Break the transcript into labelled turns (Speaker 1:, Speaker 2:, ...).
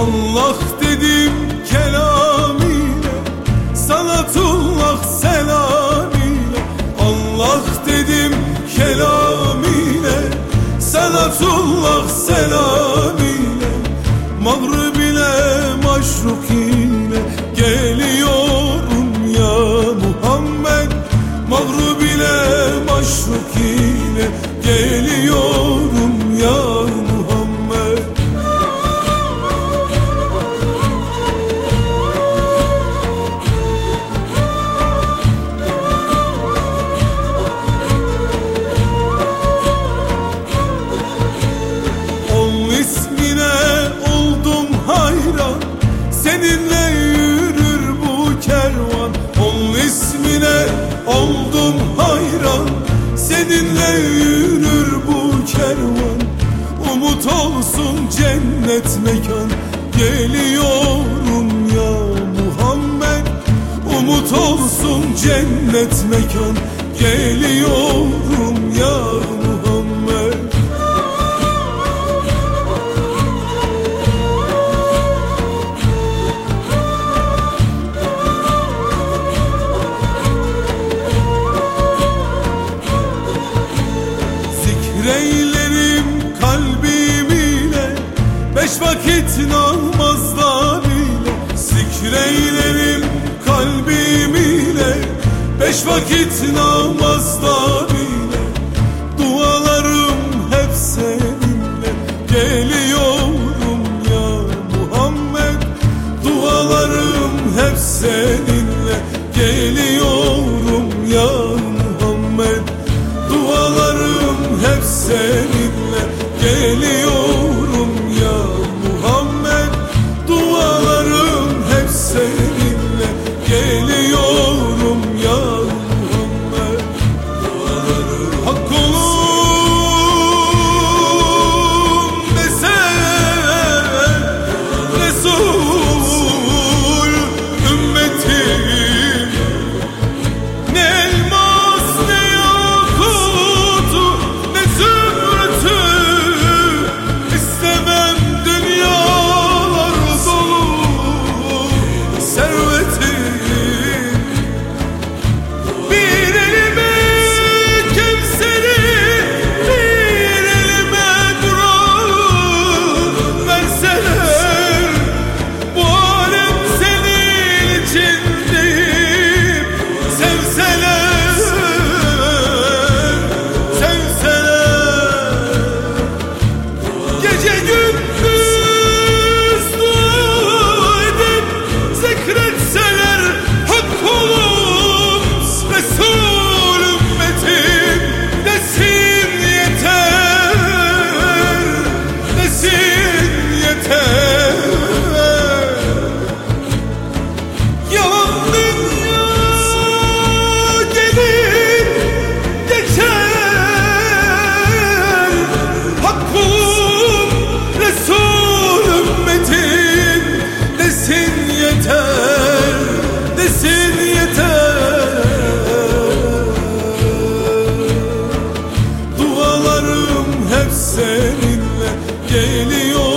Speaker 1: Allah dedim kelam ile Sanatullah selam ile Allah dedim kelam ile Sanatullah selam ile Mağrib ile maşruk ile Geliyorum ya Muhammed. Mağrib ile maşruk ile Geliyorum Yürür bu kervan. Umut olsun cennet mekan. Geliyorum ya Muhammed. Umut olsun cennet mekan. Geliyorum ya Muhammed vakit namazlar ile Zikreylerim kalbim ile. Beş vakit namazlar ile Dualarım hep seninle. Geliyorum ya Muhammed Dualarım hep seninle. Geliyorum ya Muhammed Dualarım hep seninle. Geliyor Sensin yeter. Yalan dünya gelir geçer. Hakkım Resul ümmetin desin yeter Desin yeter. Dualarım hep seninle geliyor.